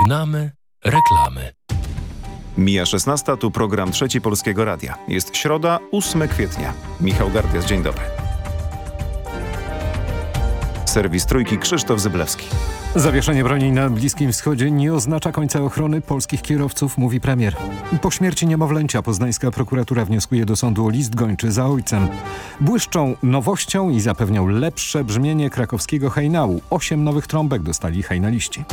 Żegnamy reklamy. Mija 16, tu program Trzeci Polskiego Radia. Jest środa, 8 kwietnia. Michał Gardias, dzień dobry. Serwis Trójki Krzysztof Zyblewski. Zawieszenie broni na Bliskim Wschodzie nie oznacza końca ochrony polskich kierowców, mówi premier. Po śmierci niemowlęcia poznańska prokuratura wnioskuje do sądu o list gończy za ojcem. Błyszczą nowością i zapewniał lepsze brzmienie krakowskiego hejnału. Osiem nowych trąbek dostali hejnaliści.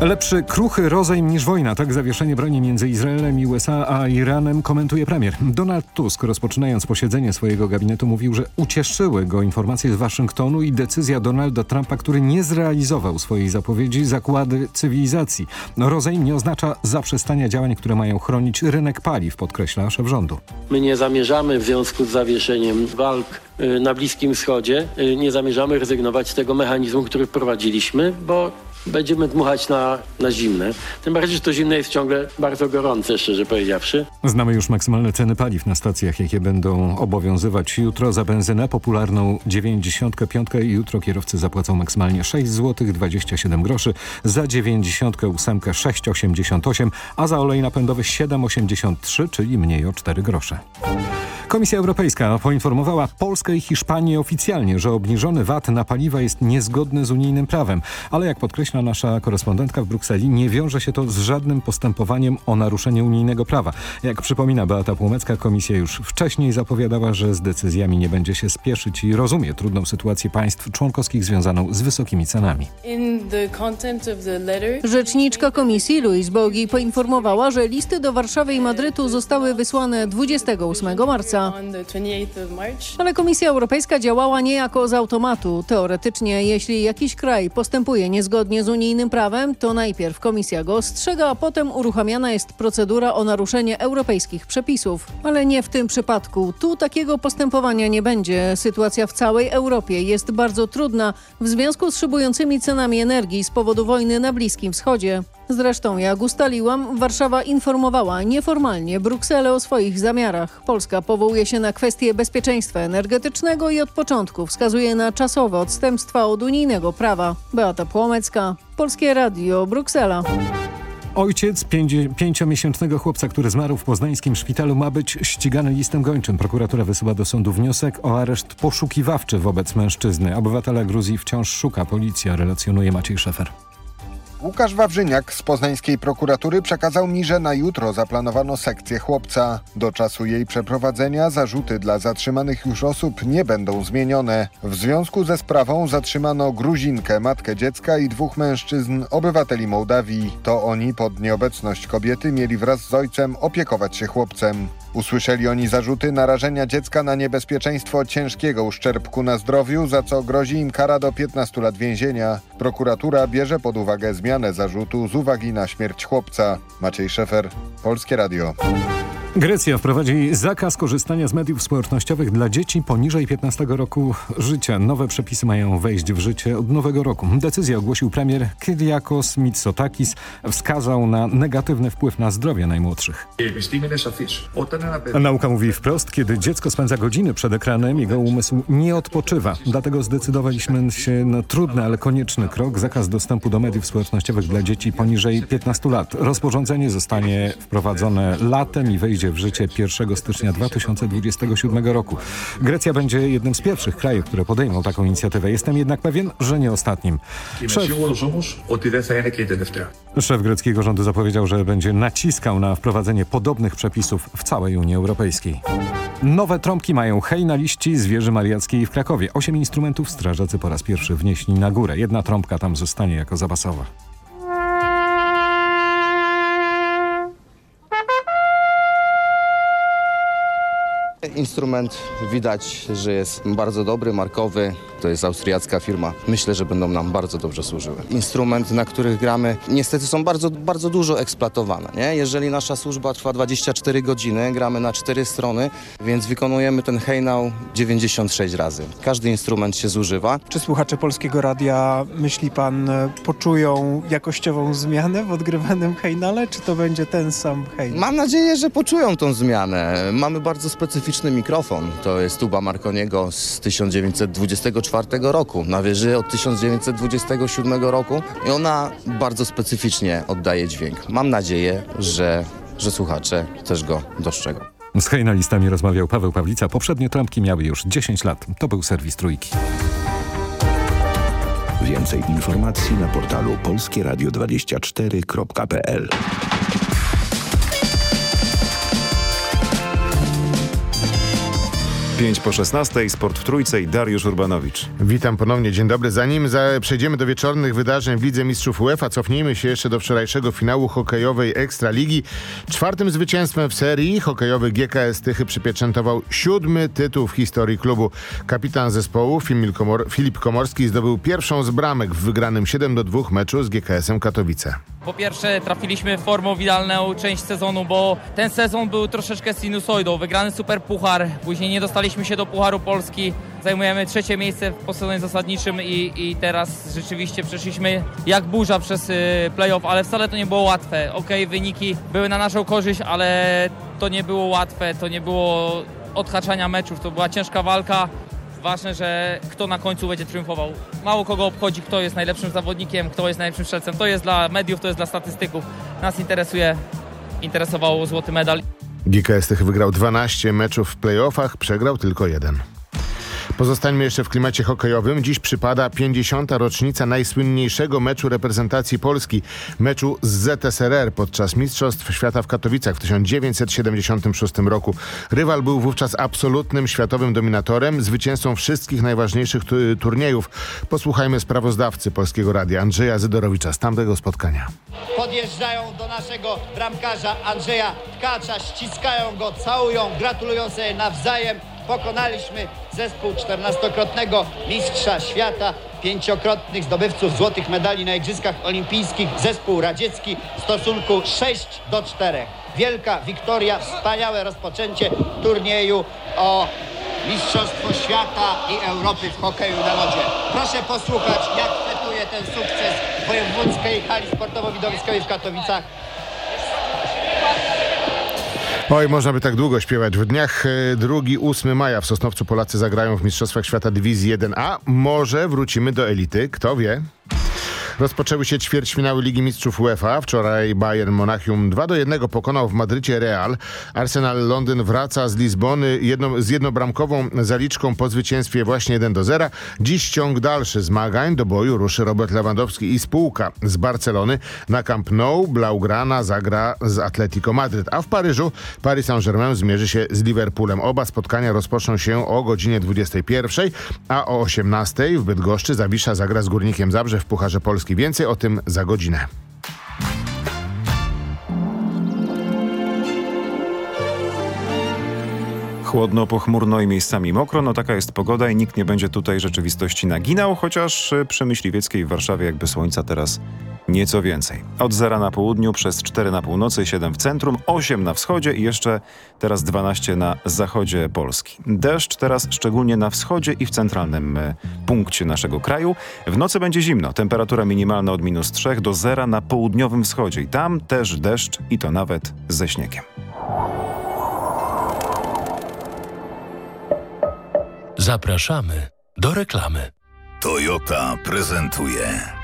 Lepszy kruchy rozejm niż wojna. Tak zawieszenie broni między Izraelem i USA a Iranem komentuje premier. Donald Tusk rozpoczynając posiedzenie swojego gabinetu mówił, że ucieszyły go informacje z Waszyngtonu i decyzja Donalda Trumpa, który nie zrealizował swojej zapowiedzi zakłady cywilizacji. Rozejm nie oznacza zaprzestania działań, które mają chronić rynek paliw, podkreśla szef rządu. My nie zamierzamy w związku z zawieszeniem walk y, na Bliskim Wschodzie, y, nie zamierzamy rezygnować z tego mechanizmu, który wprowadziliśmy, bo będziemy dmuchać na, na zimne. Tym bardziej, że to zimne jest ciągle bardzo gorące, szczerze powiedziawszy. Znamy już maksymalne ceny paliw na stacjach, jakie będą obowiązywać jutro. Za benzynę popularną 95 jutro kierowcy zapłacą maksymalnie 6 zł 27 groszy, za 98 6,88, a za olej napędowy 7,83, czyli mniej o 4 grosze. Komisja Europejska poinformowała Polskę i Hiszpanię oficjalnie, że obniżony VAT na paliwa jest niezgodny z unijnym prawem, ale jak podkreśla nasza korespondentka w Brukseli, nie wiąże się to z żadnym postępowaniem o naruszenie unijnego prawa. Jak przypomina Beata Płomecka, komisja już wcześniej zapowiadała, że z decyzjami nie będzie się spieszyć i rozumie trudną sytuację państw członkowskich związaną z wysokimi cenami. Rzeczniczka komisji Louise Bogi poinformowała, że listy do Warszawy i Madrytu zostały wysłane 28 marca. Ale Komisja Europejska działała niejako z automatu. Teoretycznie, jeśli jakiś kraj postępuje niezgodnie z unijnym prawem, to najpierw komisja go ostrzega, a potem uruchamiana jest procedura o naruszenie europejskich przepisów. Ale nie w tym przypadku. Tu takiego postępowania nie będzie. Sytuacja w całej Europie jest bardzo trudna w związku z szybującymi cenami energii z powodu wojny na Bliskim Wschodzie. Zresztą, jak ustaliłam, Warszawa informowała nieformalnie Brukselę o swoich zamiarach. Polska powołuje się na kwestie bezpieczeństwa energetycznego i od początku wskazuje na czasowe odstępstwa od unijnego prawa. Beata Płomecka, Polskie Radio, Bruksela. Ojciec pięciomiesięcznego chłopca, który zmarł w poznańskim szpitalu ma być ścigany listem gończym. Prokuratura wysyła do sądu wniosek o areszt poszukiwawczy wobec mężczyzny. Obywatela Gruzji wciąż szuka policja, relacjonuje Maciej Szefer. Łukasz Wawrzyniak z poznańskiej prokuratury przekazał mi, że na jutro zaplanowano sekcję chłopca. Do czasu jej przeprowadzenia zarzuty dla zatrzymanych już osób nie będą zmienione. W związku ze sprawą zatrzymano Gruzinkę, matkę dziecka i dwóch mężczyzn, obywateli Mołdawii. To oni pod nieobecność kobiety mieli wraz z ojcem opiekować się chłopcem. Usłyszeli oni zarzuty narażenia dziecka na niebezpieczeństwo ciężkiego uszczerbku na zdrowiu, za co grozi im kara do 15 lat więzienia. Prokuratura bierze pod uwagę zmianę zarzutu z uwagi na śmierć chłopca. Maciej Szefer, Polskie Radio. Grecja wprowadzi zakaz korzystania z mediów społecznościowych dla dzieci poniżej 15 roku życia. Nowe przepisy mają wejść w życie od nowego roku. Decyzję ogłosił premier Kyriakos Mitsotakis. Wskazał na negatywny wpływ na zdrowie najmłodszych. Nauka mówi wprost, kiedy dziecko spędza godziny przed ekranem, jego umysł nie odpoczywa. Dlatego zdecydowaliśmy się na trudny, ale konieczny krok. Zakaz dostępu do mediów społecznościowych dla dzieci poniżej 15 lat. Rozporządzenie zostanie wprowadzone latem i wejdzie w życie 1 stycznia 2027 roku. Grecja będzie jednym z pierwszych krajów, które podejmą taką inicjatywę. Jestem jednak pewien, że nie ostatnim. Szef, szef greckiego rządu zapowiedział, że będzie naciskał na wprowadzenie podobnych przepisów w całej Unii Europejskiej. Nowe trąbki mają hej na liści z wieży mariackiej w Krakowie. Osiem instrumentów strażacy po raz pierwszy wnieśli na górę. Jedna trąbka tam zostanie jako zapasowa. Instrument widać, że jest bardzo dobry, markowy. To jest austriacka firma. Myślę, że będą nam bardzo dobrze służyły. Instrument, na których gramy, niestety są bardzo, bardzo dużo eksploatowane. Nie? Jeżeli nasza służba trwa 24 godziny, gramy na cztery strony, więc wykonujemy ten hejnał 96 razy. Każdy instrument się zużywa. Czy słuchacze Polskiego Radia, myśli pan, e, poczują jakościową zmianę w odgrywanym hejnale, czy to będzie ten sam hejnal? Mam nadzieję, że poczują tą zmianę. Mamy bardzo specyficzną mikrofon. To jest tuba Marconiego z 1924 roku. Na wieży od 1927 roku. I ona bardzo specyficznie oddaje dźwięk. Mam nadzieję, że, że słuchacze też go dostrzegą. Z hejnalistami rozmawiał Paweł Pawlica. Poprzednie trampki miały już 10 lat. To był serwis Trójki. Więcej informacji na portalu polskieradio24.pl 5 po 16, sport w trójce i Dariusz Urbanowicz. Witam ponownie, dzień dobry. Zanim za, przejdziemy do wieczornych wydarzeń w Lidze Mistrzów UEFA, cofnijmy się jeszcze do wczorajszego finału hokejowej Ekstraligi. Czwartym zwycięstwem w serii hokejowy GKS Tychy przypieczętował siódmy tytuł w historii klubu. Kapitan zespołu Filip Komorski zdobył pierwszą z bramek w wygranym 7 do 2 meczu z GKS-em Katowice. Po pierwsze trafiliśmy w idealną część sezonu, bo ten sezon był troszeczkę sinusoidą. Wygrany super puchar, później nie dostaliśmy się do Pucharu Polski. Zajmujemy trzecie miejsce po sezonie zasadniczym i, i teraz rzeczywiście przeszliśmy jak burza przez y, playoff, ale wcale to nie było łatwe. Ok, wyniki były na naszą korzyść, ale to nie było łatwe, to nie było odhaczania meczów, to była ciężka walka. Ważne, że kto na końcu będzie triumfował. Mało kogo obchodzi, kto jest najlepszym zawodnikiem, kto jest najlepszym strzelcem. To jest dla mediów, to jest dla statystyków. Nas interesuje, interesował złoty medal. GKS Tych wygrał 12 meczów w playoffach, przegrał tylko jeden. Pozostańmy jeszcze w klimacie hokejowym. Dziś przypada 50. rocznica najsłynniejszego meczu reprezentacji Polski, meczu z ZSRR podczas Mistrzostw Świata w Katowicach w 1976 roku. Rywal był wówczas absolutnym światowym dominatorem, zwycięzcą wszystkich najważniejszych turniejów. Posłuchajmy sprawozdawcy Polskiego Radia Andrzeja Zydorowicza z tamtego spotkania. Podjeżdżają do naszego bramkarza Andrzeja Tkacza, ściskają go, całują, gratulują sobie nawzajem pokonaliśmy zespół 14-krotnego mistrza świata, pięciokrotnych zdobywców złotych medali na Igrzyskach Olimpijskich, zespół radziecki w stosunku 6 do 4. Wielka wiktoria, wspaniałe rozpoczęcie turnieju o Mistrzostwo Świata i Europy w hokeju na lodzie. Proszę posłuchać, jak fetuje ten sukces wojewódzkiej hali sportowo-widowiskowej w Katowicach. Oj, można by tak długo śpiewać. W dniach 2-8 e, maja w Sosnowcu Polacy zagrają w Mistrzostwach Świata Dywizji 1A. Może wrócimy do elity, kto wie? Rozpoczęły się ćwierćfinały Ligi Mistrzów UEFA. Wczoraj Bayern Monachium 2 do 1 pokonał w Madrycie Real. Arsenal Londyn wraca z Lizbony jedno, z jednobramkową zaliczką po zwycięstwie właśnie 1 do 0. Dziś ciąg dalszy zmagań. Do boju ruszy Robert Lewandowski i spółka z Barcelony. Na Camp Nou Blaugrana zagra z Atletico Madryt, a w Paryżu Paris Saint-Germain zmierzy się z Liverpoolem. Oba spotkania rozpoczną się o godzinie 21, a o 18 w Bydgoszczy Zawisza zagra z Górnikiem Zabrze w Pucharze Polski. Polski. Więcej o tym za godzinę. Chłodno, pochmurno i miejscami mokro. No taka jest pogoda i nikt nie będzie tutaj rzeczywistości naginał, chociaż przy Myśliwieckiej w Warszawie jakby słońca teraz nieco więcej. Od zera na południu, przez 4 na północy, 7 w centrum, 8 na wschodzie i jeszcze teraz 12 na zachodzie Polski. Deszcz teraz szczególnie na wschodzie i w centralnym e, punkcie naszego kraju. W nocy będzie zimno, temperatura minimalna od minus 3 do zera na południowym wschodzie i tam też deszcz i to nawet ze śniegiem. Zapraszamy do reklamy. Toyota prezentuje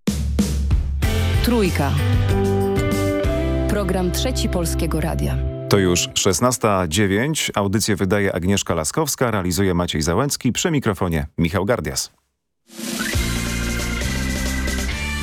Trójka. Program Trzeci Polskiego Radia. To już 16.09. Audycję wydaje Agnieszka Laskowska, realizuje Maciej Załęcki, przy mikrofonie Michał Gardias.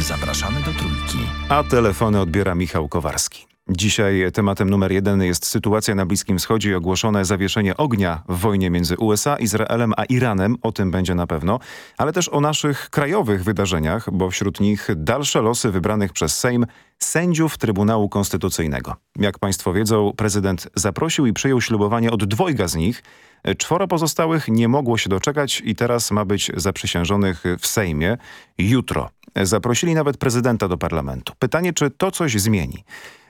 Zapraszamy do Trójki. A telefony odbiera Michał Kowarski. Dzisiaj tematem numer jeden jest sytuacja na Bliskim Wschodzie i ogłoszone zawieszenie ognia w wojnie między USA, Izraelem a Iranem. O tym będzie na pewno. Ale też o naszych krajowych wydarzeniach, bo wśród nich dalsze losy wybranych przez Sejm sędziów Trybunału Konstytucyjnego. Jak państwo wiedzą, prezydent zaprosił i przyjął ślubowanie od dwojga z nich, Czworo pozostałych nie mogło się doczekać i teraz ma być zaprzysiężonych w Sejmie jutro. Zaprosili nawet prezydenta do parlamentu. Pytanie, czy to coś zmieni?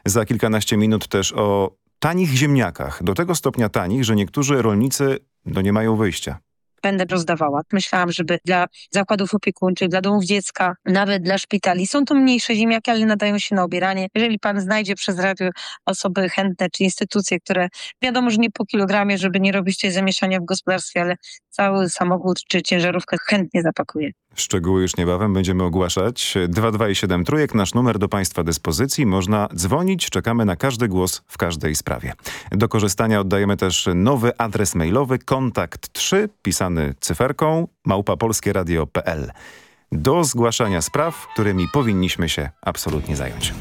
Za kilkanaście minut też o tanich ziemniakach. Do tego stopnia tanich, że niektórzy rolnicy no, nie mają wyjścia będę rozdawała. Myślałam, żeby dla zakładów opiekuńczych, dla domów dziecka, nawet dla szpitali. Są to mniejsze ziemniaki, ale nadają się na obieranie. Jeżeli pan znajdzie przez radio osoby chętne, czy instytucje, które wiadomo, że nie po kilogramie, żeby nie robić tej zamieszania w gospodarstwie, ale cały samochód czy ciężarówkę chętnie zapakuje. Szczegóły już niebawem będziemy ogłaszać. 227 trójek, nasz numer do Państwa dyspozycji. Można dzwonić, czekamy na każdy głos w każdej sprawie. Do korzystania oddajemy też nowy adres mailowy kontakt 3 pisany cyferką małpapolskieradio.pl do zgłaszania spraw, którymi powinniśmy się absolutnie zająć.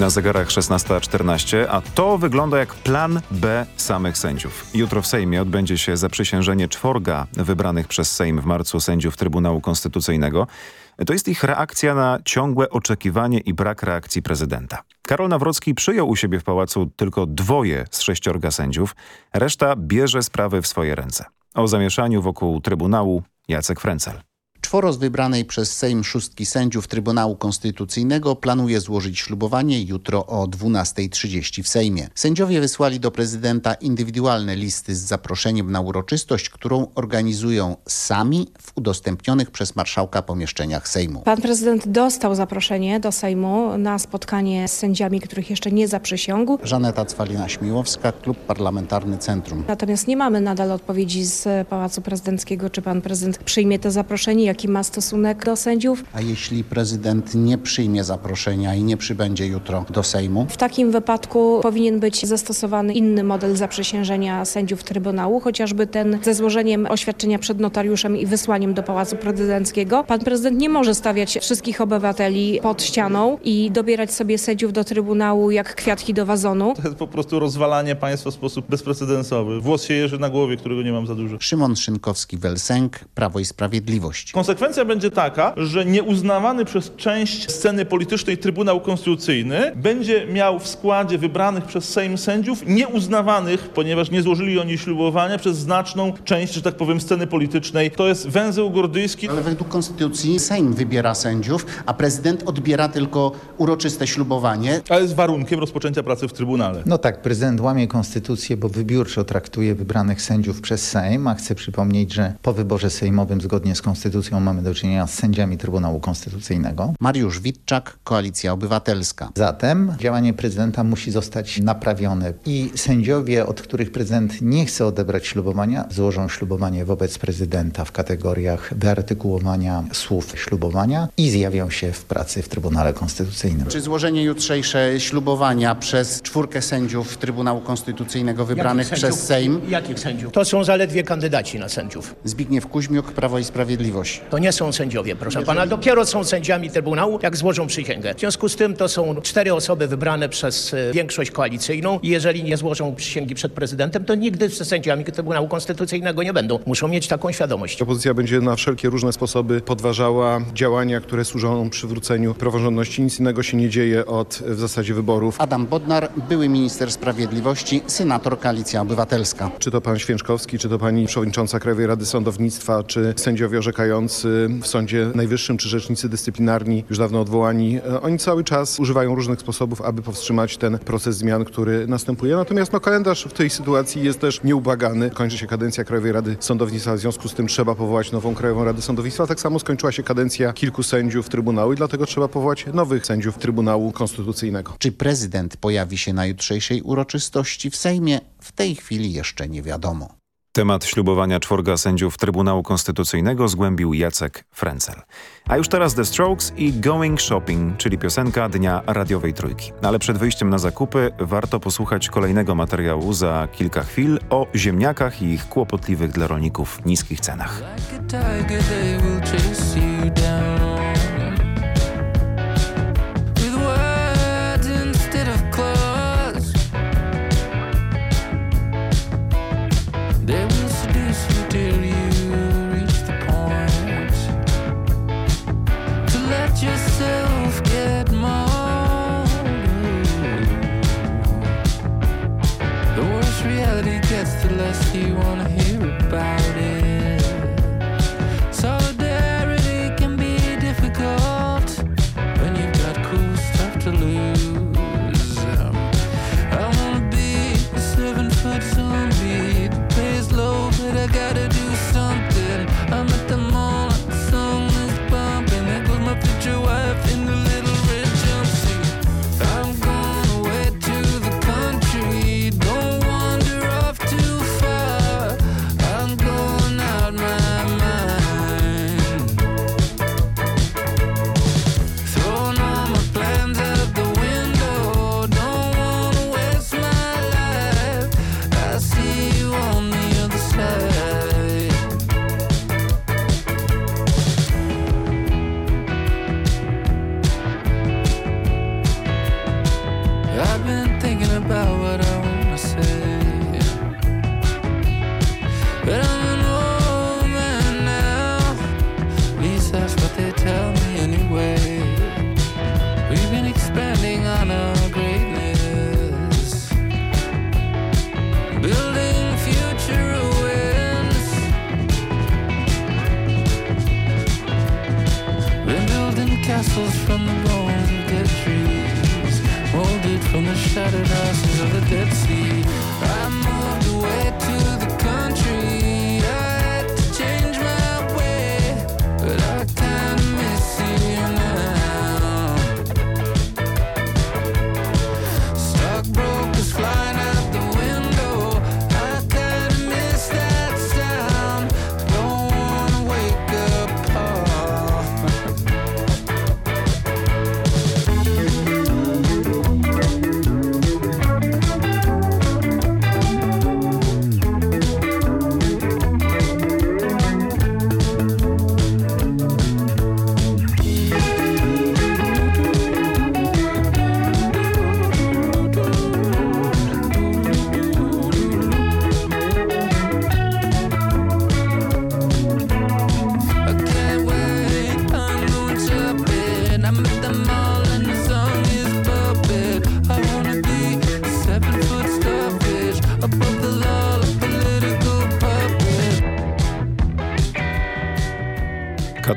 Na zegarach 16.14, a to wygląda jak plan B samych sędziów. Jutro w Sejmie odbędzie się zaprzysiężenie czworga wybranych przez Sejm w marcu sędziów Trybunału Konstytucyjnego. To jest ich reakcja na ciągłe oczekiwanie i brak reakcji prezydenta. Karol Nawrocki przyjął u siebie w pałacu tylko dwoje z sześciorga sędziów, reszta bierze sprawy w swoje ręce. O zamieszaniu wokół Trybunału Jacek Frencel. Czworo z wybranej przez Sejm szóstki sędziów Trybunału Konstytucyjnego planuje złożyć ślubowanie jutro o 12.30 w Sejmie. Sędziowie wysłali do prezydenta indywidualne listy z zaproszeniem na uroczystość, którą organizują sami w udostępnionych przez marszałka pomieszczeniach Sejmu. Pan prezydent dostał zaproszenie do Sejmu na spotkanie z sędziami, których jeszcze nie zaprzysiągł. Żaneta Cwalina-Śmiłowska, Klub Parlamentarny Centrum. Natomiast nie mamy nadal odpowiedzi z Pałacu Prezydenckiego, czy pan prezydent przyjmie to zaproszenie, jaki ma stosunek do sędziów. A jeśli prezydent nie przyjmie zaproszenia i nie przybędzie jutro do Sejmu? W takim wypadku powinien być zastosowany inny model zaprzysiężenia sędziów Trybunału, chociażby ten ze złożeniem oświadczenia przed notariuszem i wysłaniem do Pałacu Prezydenckiego. Pan prezydent nie może stawiać wszystkich obywateli pod ścianą i dobierać sobie sędziów do Trybunału jak kwiatki do wazonu. To jest po prostu rozwalanie państwa w sposób bezprecedensowy. Włos się jeży na głowie, którego nie mam za dużo. Szymon Szynkowski-Welsenk, Prawo i Sprawiedliwość. Konsekwencja będzie taka, że nieuznawany przez część sceny politycznej Trybunał Konstytucyjny będzie miał w składzie wybranych przez Sejm sędziów nieuznawanych, ponieważ nie złożyli oni ślubowania przez znaczną część, że tak powiem, sceny politycznej. To jest węzeł gordyjski. Ale według Konstytucji Sejm wybiera sędziów, a prezydent odbiera tylko uroczyste ślubowanie. Ale z warunkiem rozpoczęcia pracy w Trybunale. No tak, prezydent łamie konstytucję, bo wybiórczo traktuje wybranych sędziów przez Sejm, a chcę przypomnieć, że po wyborze sejmowym zgodnie z konstytucją mamy do czynienia z sędziami Trybunału Konstytucyjnego. Mariusz Witczak, Koalicja Obywatelska. Zatem działanie prezydenta musi zostać naprawione i sędziowie, od których prezydent nie chce odebrać ślubowania, złożą ślubowanie wobec prezydenta w kategoriach wyartykułowania słów ślubowania i zjawią się w pracy w Trybunale Konstytucyjnym. Czy złożenie jutrzejsze ślubowania przez czwórkę sędziów Trybunału Konstytucyjnego wybranych Jakich przez sędziów? Sejm? Jakich sędziów? To są zaledwie kandydaci na sędziów. Zbigniew Kuźmiuk, Prawo i Sprawiedliwość. To nie są sędziowie, proszę pana. Dopiero są sędziami Trybunału, jak złożą przysięgę. W związku z tym to są cztery osoby wybrane przez e, większość koalicyjną i jeżeli nie złożą przysięgi przed prezydentem, to nigdy z sędziami Trybunału Konstytucyjnego nie będą. Muszą mieć taką świadomość. Opozycja będzie na wszelkie różne sposoby podważała działania, które służą przywróceniu praworządności. Nic innego się nie dzieje od w zasadzie wyborów. Adam Bodnar, były minister sprawiedliwości, senator Koalicja Obywatelska. Czy to pan Święczkowski, czy to pani przewodnicząca Krajowej Rady Sądownictwa, czy sędziowie orzekający w Sądzie Najwyższym, czy rzecznicy dyscyplinarni, już dawno odwołani, e, oni cały czas używają różnych sposobów, aby powstrzymać ten proces zmian, który następuje. Natomiast no, kalendarz w tej sytuacji jest też nieubłagany. Kończy się kadencja Krajowej Rady Sądownictwa, w związku z tym trzeba powołać nową Krajową Radę Sądownictwa. Tak samo skończyła się kadencja kilku sędziów Trybunału i dlatego trzeba powołać nowych sędziów Trybunału Konstytucyjnego. Czy prezydent pojawi się na jutrzejszej uroczystości w Sejmie? W tej chwili jeszcze nie wiadomo. Temat ślubowania czworga sędziów Trybunału Konstytucyjnego zgłębił Jacek Frencel. A już teraz The Strokes i Going Shopping, czyli piosenka Dnia Radiowej Trójki. Ale przed wyjściem na zakupy warto posłuchać kolejnego materiału za kilka chwil o ziemniakach i ich kłopotliwych dla rolników niskich cenach. They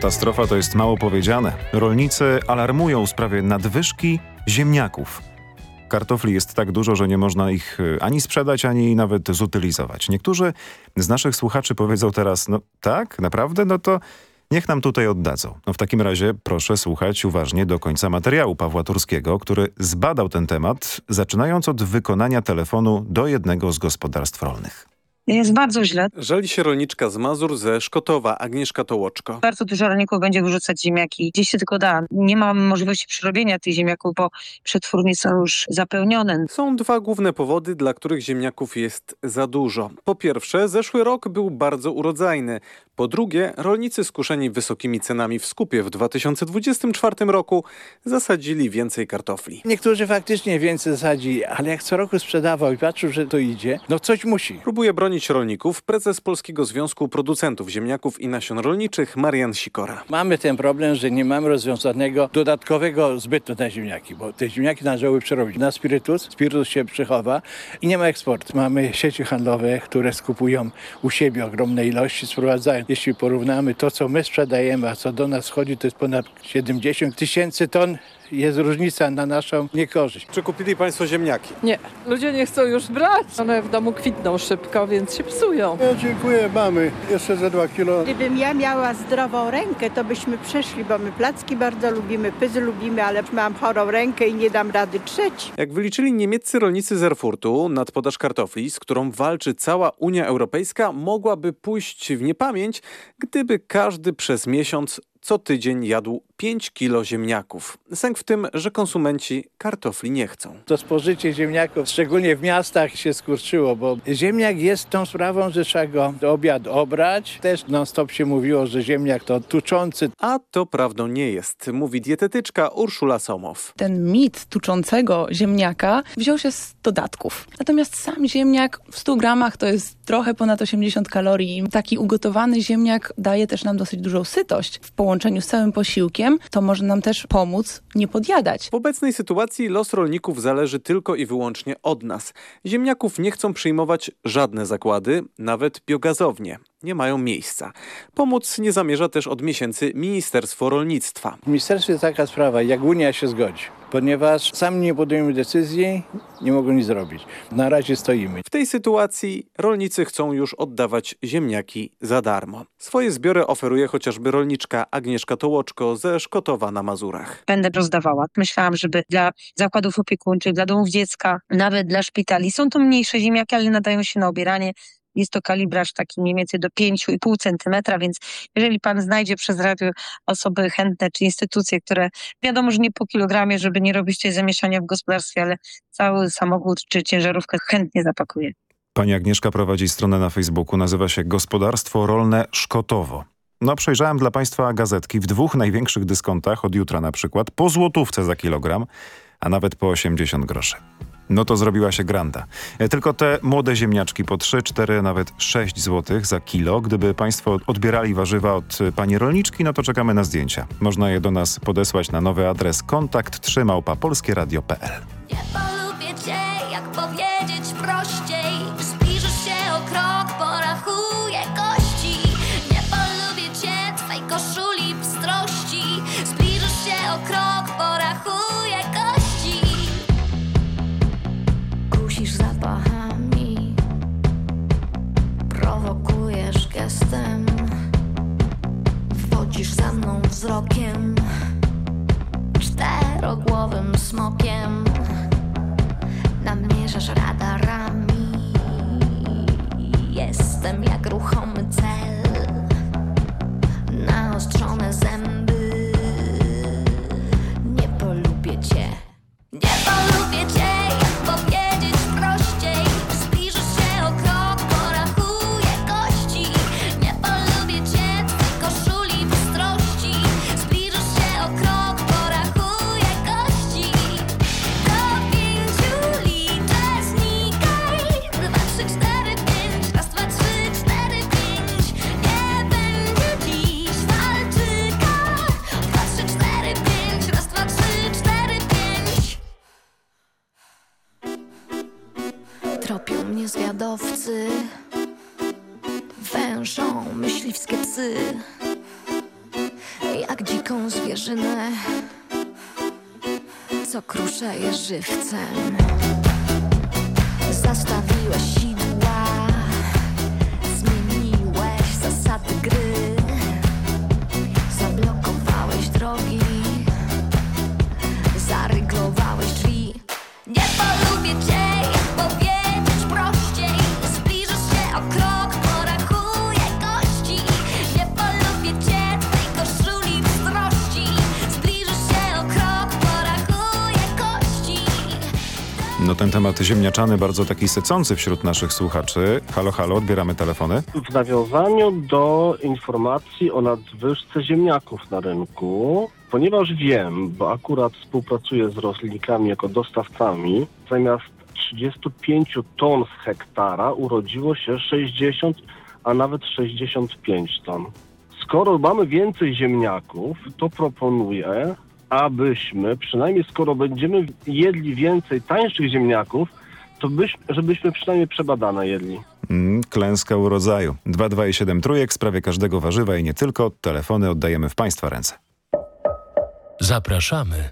Katastrofa to jest mało powiedziane. Rolnicy alarmują w sprawie nadwyżki ziemniaków. Kartofli jest tak dużo, że nie można ich e, ani sprzedać, ani nawet zutylizować. Niektórzy z naszych słuchaczy powiedzą teraz, no tak, naprawdę, no to niech nam tutaj oddadzą. No w takim razie proszę słuchać uważnie do końca materiału Pawła Turskiego, który zbadał ten temat, zaczynając od wykonania telefonu do jednego z gospodarstw rolnych. Jest bardzo źle. Żali się rolniczka z Mazur ze Szkotowa, Agnieszka Tołoczko. Bardzo dużo rolników będzie wyrzucać ziemniaki, gdzieś się tylko da. Nie ma możliwości przerobienia tych ziemniaków, bo przetwórnie są już zapełnione. Są dwa główne powody, dla których ziemniaków jest za dużo. Po pierwsze, zeszły rok był bardzo urodzajny. Po drugie, rolnicy skuszeni wysokimi cenami w skupie w 2024 roku zasadzili więcej kartofli. Niektórzy faktycznie więcej zasadzi, ale jak co roku sprzedawał i patrzył, że to idzie, no coś musi. Próbuje bronić rolników prezes Polskiego Związku Producentów Ziemniaków i Nasion Rolniczych Marian Sikora. Mamy ten problem, że nie mamy rozwiązanego dodatkowego zbytu na ziemniaki, bo te ziemniaki należały przerobić na spirytus, spirytus się przychowa i nie ma eksportu. Mamy sieci handlowe, które skupują u siebie ogromne ilości, sprowadzają. Jeśli porównamy to, co my sprzedajemy, a co do nas chodzi, to jest ponad 70 tysięcy ton jest różnica na naszą niekorzyść. Czy kupili Państwo ziemniaki? Nie, ludzie nie chcą już brać. One w domu kwitną szybko, więc się psują. Ja dziękuję, mamy jeszcze za dwa kilo. Gdybym ja miała zdrową rękę, to byśmy przeszli, bo my placki bardzo lubimy, pyzy lubimy, ale mam chorą rękę i nie dam rady trzeć. Jak wyliczyli niemieccy rolnicy z Erfurtu, nadpodaż kartofli, z którą walczy cała Unia Europejska, mogłaby pójść w niepamięć, gdyby każdy przez miesiąc co tydzień jadł 5 kilo ziemniaków. Sęk w tym, że konsumenci kartofli nie chcą. To spożycie ziemniaków, szczególnie w miastach, się skurczyło, bo ziemniak jest tą sprawą, że trzeba go do obiad obrać. Też non-stop się mówiło, że ziemniak to tuczący. A to prawdą nie jest, mówi dietetyczka Urszula Somow. Ten mit tuczącego ziemniaka wziął się z dodatków. Natomiast sam ziemniak w 100 gramach to jest trochę ponad 80 kalorii. Taki ugotowany ziemniak daje też nam dosyć dużą sytość w połączeniu z całym posiłkiem to może nam też pomóc nie podjadać. W obecnej sytuacji los rolników zależy tylko i wyłącznie od nas. Ziemniaków nie chcą przyjmować żadne zakłady, nawet biogazownie. Nie mają miejsca. Pomóc nie zamierza też od miesięcy Ministerstwo Rolnictwa. W ministerstwie taka sprawa, jak Unia się zgodzi, ponieważ sami nie podejmujemy decyzji, nie mogą nic zrobić. Na razie stoimy. W tej sytuacji rolnicy chcą już oddawać ziemniaki za darmo. Swoje zbiory oferuje chociażby rolniczka Agnieszka Tołoczko ze Szkotowa na Mazurach. Będę rozdawała. Myślałam, żeby dla zakładów opiekuńczych, dla domów dziecka, nawet dla szpitali. Są to mniejsze ziemniaki, ale nadają się na obieranie. Jest to kalibraż taki mniej więcej do 5,5 centymetra, więc jeżeli pan znajdzie przez radio osoby chętne czy instytucje, które wiadomo, że nie po kilogramie, żeby nie robić tej zamieszania w gospodarstwie, ale cały samochód czy ciężarówkę chętnie zapakuje. Pani Agnieszka prowadzi stronę na Facebooku, nazywa się Gospodarstwo Rolne Szkotowo. No przejrzałem dla Państwa gazetki w dwóch największych dyskontach, od jutra na przykład, po złotówce za kilogram, a nawet po 80 groszy. No to zrobiła się granda. E, tylko te młode ziemniaczki po 3, 4, nawet 6 zł za kilo. Gdyby Państwo odbierali warzywa od pani rolniczki, no to czekamy na zdjęcia. Można je do nas podesłać na nowy adres kontakt 3 małpa polskieradio.pl. czterogłowym smokiem. Namierzasz radarami Jestem jak co kruszeje żywcem. Zastawiłeś sidła, zmieniłeś zasady gry, zablokowałeś drogi, zaryglowałeś drzwi. Nie polubię cię, No ten temat ziemniaczany bardzo taki sycący wśród naszych słuchaczy. Halo, halo, odbieramy telefony. W nawiązaniu do informacji o nadwyżce ziemniaków na rynku, ponieważ wiem, bo akurat współpracuję z roślinnikami jako dostawcami, zamiast 35 ton z hektara urodziło się 60, a nawet 65 ton. Skoro mamy więcej ziemniaków, to proponuję, abyśmy, przynajmniej skoro będziemy jedli więcej tańszych ziemniaków, to byś, żebyśmy przynajmniej przebadane jedli. Mm, klęska urodzaju. 227 trójek w sprawie każdego warzywa i nie tylko. Telefony oddajemy w Państwa ręce. Zapraszamy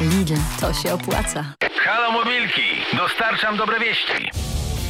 Lidl, to się opłaca. Halo Mobilki, dostarczam dobre wieści.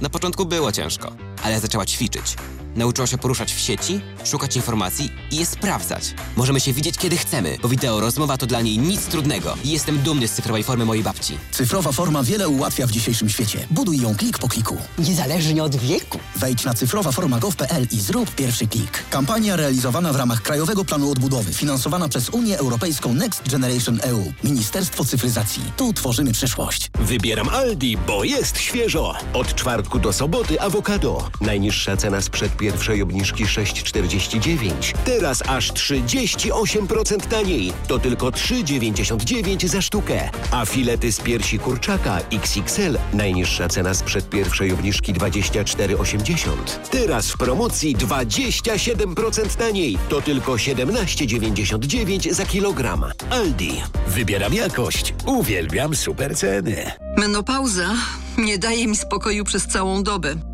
Na początku było ciężko, ale zaczęła ćwiczyć. Nauczyła się poruszać w sieci, szukać informacji i je sprawdzać. Możemy się widzieć kiedy chcemy, bo wideo rozmowa to dla niej nic trudnego. I jestem dumny z cyfrowej formy mojej babci. Cyfrowa forma wiele ułatwia w dzisiejszym świecie. Buduj ją klik po kliku. Niezależnie od wieku. Wejdź na cyfrowaforma.gov.pl i zrób pierwszy klik. Kampania realizowana w ramach Krajowego Planu Odbudowy, finansowana przez Unię Europejską Next Generation EU. Ministerstwo Cyfryzacji. Tu tworzymy przyszłość. Wybieram Aldi, bo jest świeżo. Od czwartku do soboty awokado. Najniższa cena sprzed pierwszej obniżki 6,49. Teraz aż 38% taniej. To tylko 3,99 za sztukę. A filety z piersi kurczaka XXL. Najniższa cena sprzed pierwszej obniżki 24,80. Teraz w promocji 27% taniej. To tylko 17,99 za kilogram. Aldi. Wybieram jakość. Uwielbiam super ceny. Menopauza nie daje mi spokoju przez całą dobę.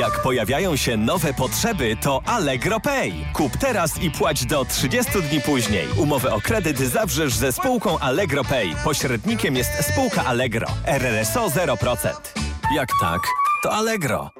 Jak pojawiają się nowe potrzeby, to Allegro Pay. Kup teraz i płać do 30 dni później. Umowę o kredyt zawrzesz ze spółką Allegro Pay. Pośrednikiem jest spółka Allegro. RRSO 0%. Jak tak, to Allegro.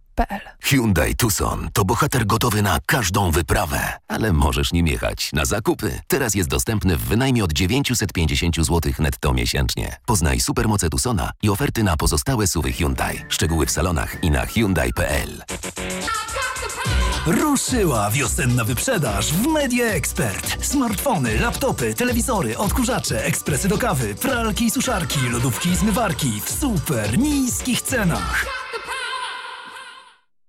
Hyundai Tucson to bohater gotowy na każdą wyprawę, ale możesz nim jechać na zakupy. Teraz jest dostępny w wynajmie od 950 zł netto miesięcznie. Poznaj supermoce Tucsona i oferty na pozostałe suwy Hyundai. Szczegóły w salonach i na Hyundai.pl. Ruszyła wiosenna wyprzedaż w Media Expert. Smartfony, laptopy, telewizory, odkurzacze, ekspresy do kawy, pralki i suszarki, lodówki i zmywarki w super niskich cenach.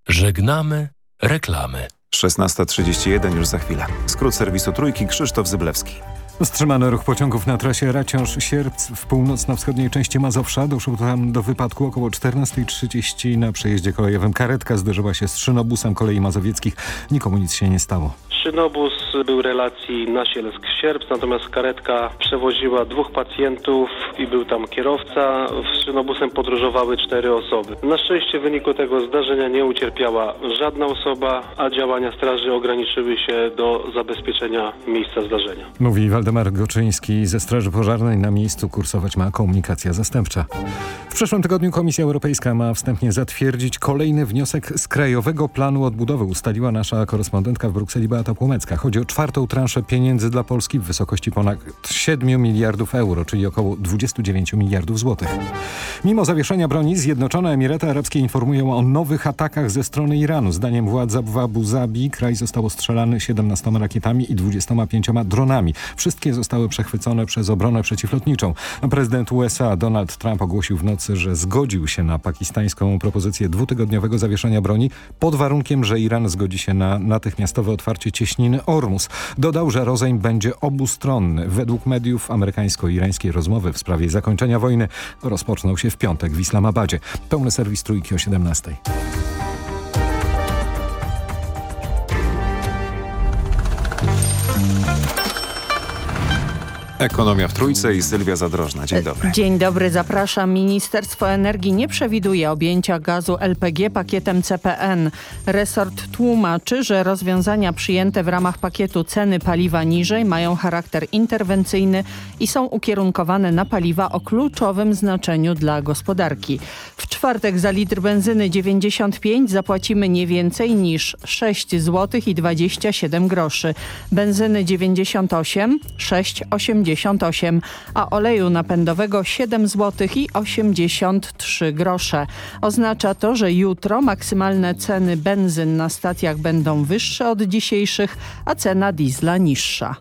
Żegnamy reklamy. 16.31 już za chwilę. Skrót serwisu Trójki Krzysztof Zyblewski. Wstrzymano ruch pociągów na trasie Raciąż-Sierpc w północno-wschodniej części Mazowsza. Doszło tam do wypadku około 14.30 na przejeździe kolejowym. Karetka zderzyła się z szynobusem kolei mazowieckich. Nikomu nic się nie stało. Szynobus był relacji Nasielsk-Sierpc, natomiast karetka przewoziła dwóch pacjentów i był tam kierowca. Z szynobusem podróżowały cztery osoby. Na szczęście w wyniku tego zdarzenia nie ucierpiała żadna osoba, a działania straży ograniczyły się do zabezpieczenia miejsca zdarzenia. Mówi Waldemar Goczyński ze Straży Pożarnej. Na miejscu kursować ma komunikacja zastępcza. W przyszłym tygodniu Komisja Europejska ma wstępnie zatwierdzić kolejny wniosek z Krajowego Planu Odbudowy. Ustaliła nasza korespondentka w Brukseli Beata Płomecka. Chodzi czwartą transzę pieniędzy dla Polski w wysokości ponad 7 miliardów euro, czyli około 29 miliardów złotych. Mimo zawieszenia broni Zjednoczone Emiraty Arabskie informują o nowych atakach ze strony Iranu. Zdaniem władz w Abu Zabi kraj został ostrzelany 17 rakietami i 25 dronami. Wszystkie zostały przechwycone przez obronę przeciwlotniczą. Prezydent USA Donald Trump ogłosił w nocy, że zgodził się na pakistańską propozycję dwutygodniowego zawieszenia broni pod warunkiem, że Iran zgodzi się na natychmiastowe otwarcie cieśniny Dodał, że rozejm będzie obustronny. Według mediów amerykańsko-irańskie rozmowy w sprawie zakończenia wojny rozpoczną się w piątek w Islamabadzie. Pełny serwis Trójki o 17. Ekonomia w Trójce i Sylwia Zadrożna. Dzień dobry. Dzień dobry, zapraszam. Ministerstwo Energii nie przewiduje objęcia gazu LPG pakietem CPN. Resort tłumaczy, że rozwiązania przyjęte w ramach pakietu ceny paliwa niżej mają charakter interwencyjny i są ukierunkowane na paliwa o kluczowym znaczeniu dla gospodarki. W czwartek za litr benzyny 95 zapłacimy nie więcej niż 6 zł i 27 groszy. Benzyny 98 6,80 a oleju napędowego 7 zł i 83 grosze. Oznacza to, że jutro maksymalne ceny benzyn na stacjach będą wyższe od dzisiejszych, a cena diesla niższa.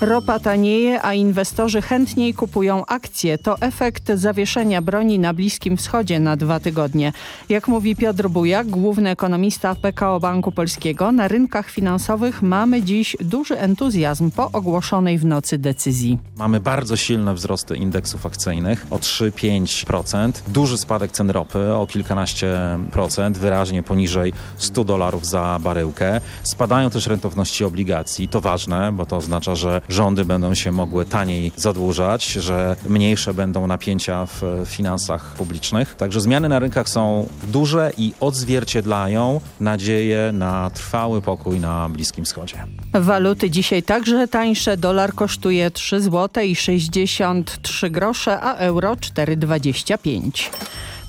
Ropa tanieje, a inwestorzy chętniej kupują akcje. To efekt zawieszenia broni na Bliskim Wschodzie na dwa tygodnie. Jak mówi Piotr Bujak, główny ekonomista PKO Banku Polskiego, na rynkach finansowych mamy dziś duży entuzjazm po ogłoszonej w nocy decyzji. Mamy bardzo silne wzrosty indeksów akcyjnych o 3-5%, duży spadek cen ropy o kilkanaście procent, wyraźnie poniżej 100 dolarów za baryłkę. Spadają też rentowności obligacji. To ważne, bo to oznacza, że rządy będą się mogły taniej zadłużać, że mniejsze będą napięcia w finansach publicznych. Także zmiany na rynkach są duże i odzwierciedlają nadzieję na trwały pokój na Bliskim Wschodzie. Waluty dzisiaj także tańsze. Dolar kosztuje 3 zł i 63 grosze, a euro 4,25.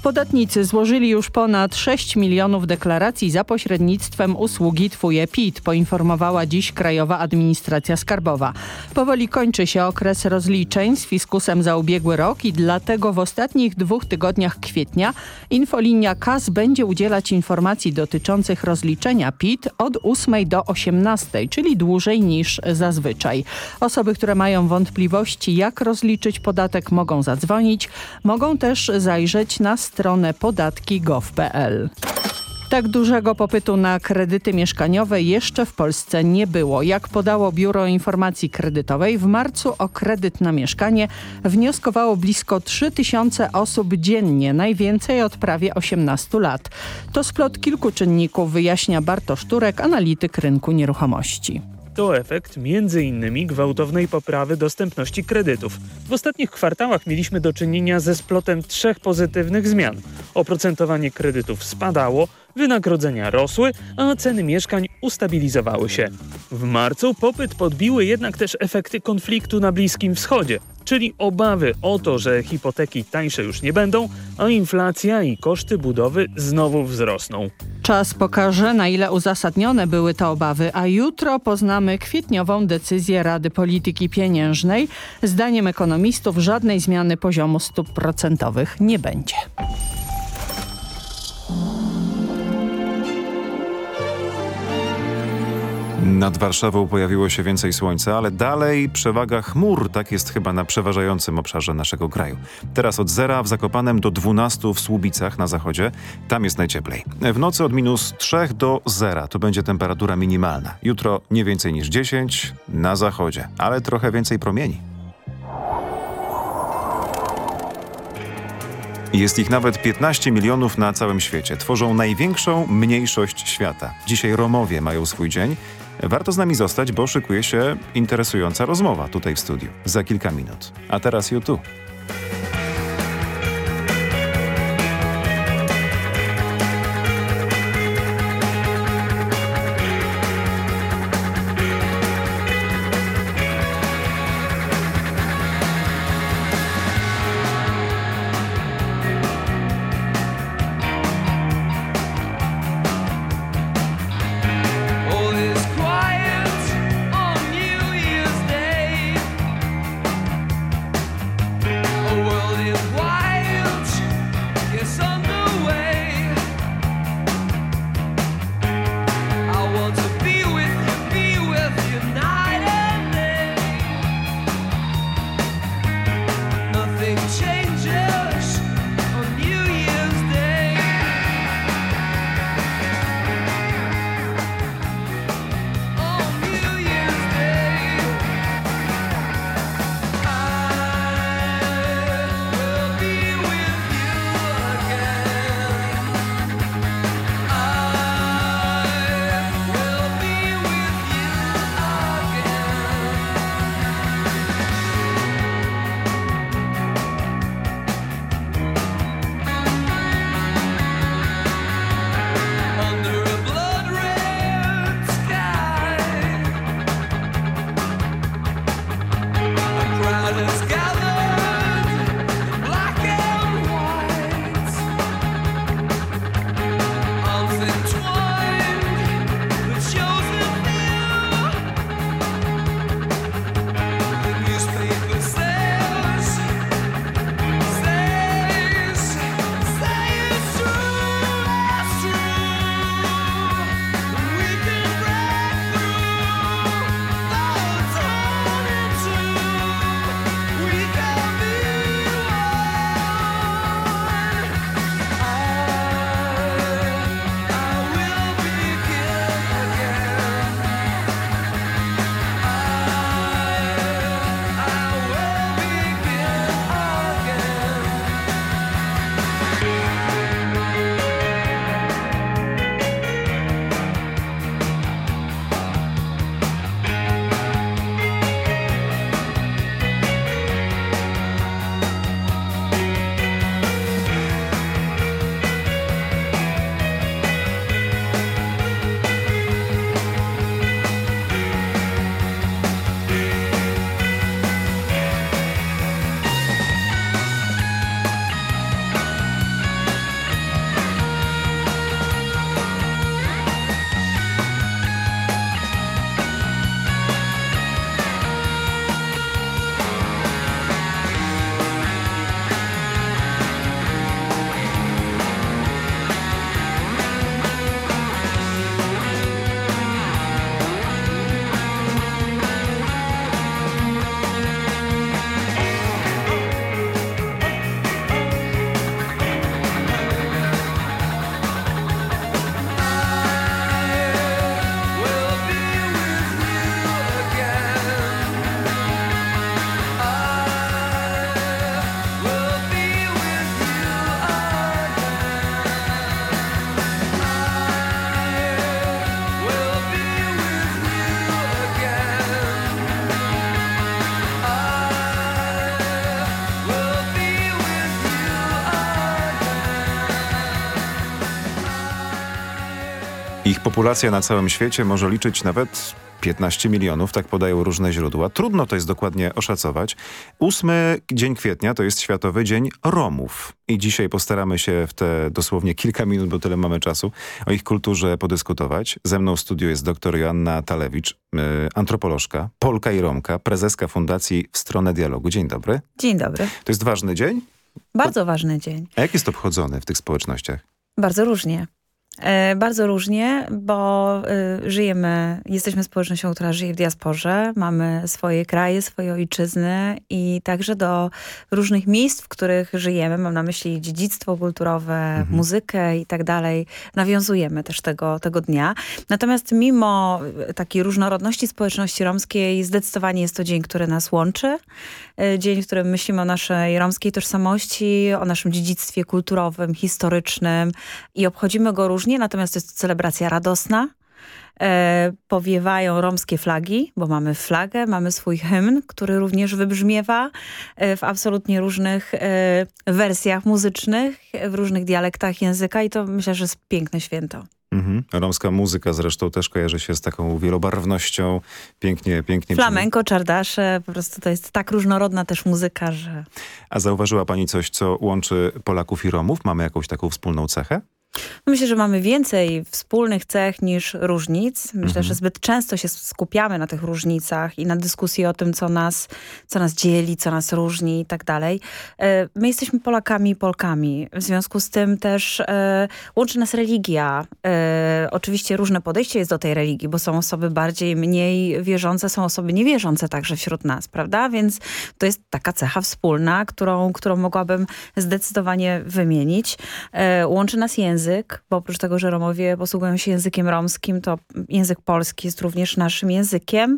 Podatnicy złożyli już ponad 6 milionów deklaracji za pośrednictwem usługi Twój PIT, poinformowała dziś Krajowa Administracja Skarbowa. Powoli kończy się okres rozliczeń z fiskusem za ubiegły rok i dlatego w ostatnich dwóch tygodniach kwietnia infolinia KAS będzie udzielać informacji dotyczących rozliczenia PIT od 8 do 18, czyli dłużej niż zazwyczaj. Osoby, które mają wątpliwości jak rozliczyć podatek mogą zadzwonić, mogą też zajrzeć na podatki.gov.pl. Tak dużego popytu na kredyty mieszkaniowe jeszcze w Polsce nie było. Jak podało Biuro Informacji Kredytowej, w marcu o kredyt na mieszkanie wnioskowało blisko 3 tysiące osób dziennie, najwięcej od prawie 18 lat. To splot kilku czynników, wyjaśnia Bartosz Turek, analityk rynku nieruchomości. To efekt m.in. gwałtownej poprawy dostępności kredytów. W ostatnich kwartałach mieliśmy do czynienia ze splotem trzech pozytywnych zmian. Oprocentowanie kredytów spadało, wynagrodzenia rosły, a ceny mieszkań ustabilizowały się. W marcu popyt podbiły jednak też efekty konfliktu na Bliskim Wschodzie, czyli obawy o to, że hipoteki tańsze już nie będą, a inflacja i koszty budowy znowu wzrosną. Czas pokaże, na ile uzasadnione były te obawy, a jutro poznamy kwietniową decyzję Rady Polityki Pieniężnej. Zdaniem ekonomistów żadnej zmiany poziomu stóp procentowych nie będzie. Nad Warszawą pojawiło się więcej słońca, ale dalej przewaga chmur, tak jest chyba na przeważającym obszarze naszego kraju. Teraz od zera w Zakopanem do 12 w Słubicach na zachodzie, tam jest najcieplej. W nocy od minus 3 do zera to będzie temperatura minimalna. Jutro nie więcej niż 10 na zachodzie, ale trochę więcej promieni. Jest ich nawet 15 milionów na całym świecie. Tworzą największą mniejszość świata. Dzisiaj Romowie mają swój dzień. Warto z nami zostać, bo szykuje się interesująca rozmowa tutaj w studiu. Za kilka minut. A teraz YouTube. Populacja na całym świecie może liczyć nawet 15 milionów, tak podają różne źródła. Trudno to jest dokładnie oszacować. Ósmy dzień kwietnia to jest Światowy Dzień Romów. I dzisiaj postaramy się w te dosłownie kilka minut, bo tyle mamy czasu, o ich kulturze podyskutować. Ze mną w studiu jest dr Joanna Talewicz, y, antropolożka, Polka i Romka, prezeska Fundacji W Stronę Dialogu. Dzień dobry. Dzień dobry. To jest ważny dzień? Bardzo ważny dzień. A jak jest obchodzony w tych społecznościach? Bardzo różnie. E, bardzo różnie, bo y, żyjemy, jesteśmy społecznością, która żyje w diasporze, mamy swoje kraje, swoje ojczyzny i także do różnych miejsc, w których żyjemy, mam na myśli dziedzictwo kulturowe, Mhm. muzykę i tak dalej, nawiązujemy też tego, tego dnia. Natomiast mimo takiej różnorodności społeczności romskiej, zdecydowanie jest to dzień, który nas łączy. Y, Dzień, w którym myślimy o naszej romskiej tożsamości, o naszym dziedzictwie kulturowym, historycznym i obchodzimy go różnie, natomiast jest to celebracja radosna. E, powiewają romskie flagi, bo mamy flagę, mamy swój hymn, który również wybrzmiewa e, w absolutnie różnych e, wersjach muzycznych, w różnych dialektach języka i to myślę, że jest piękne święto. Mhm. Romska muzyka zresztą też kojarzy się z taką wielobarwnością. Pięknie, pięknie. Flamenko, czardasze, po prostu to jest tak różnorodna też muzyka, że... A zauważyła pani coś, co łączy Polaków i Romów? Mamy jakąś taką wspólną cechę? Myślę, że mamy więcej wspólnych cech niż różnic. Myślę, Mhm. że zbyt często się skupiamy na tych różnicach i na dyskusji o tym, co nas, co nas dzieli, co nas różni i tak dalej. E, My jesteśmy Polakami i Polkami. W związku z tym też e, łączy nas religia. E, oczywiście różne podejście jest do tej religii, bo są osoby bardziej, mniej wierzące, są osoby niewierzące także wśród nas, prawda? Więc to jest taka cecha wspólna, którą, którą mogłabym zdecydowanie wymienić. Łączy nas język, bo oprócz tego, że Romowie posługują się językiem romskim, to język polski jest również naszym językiem.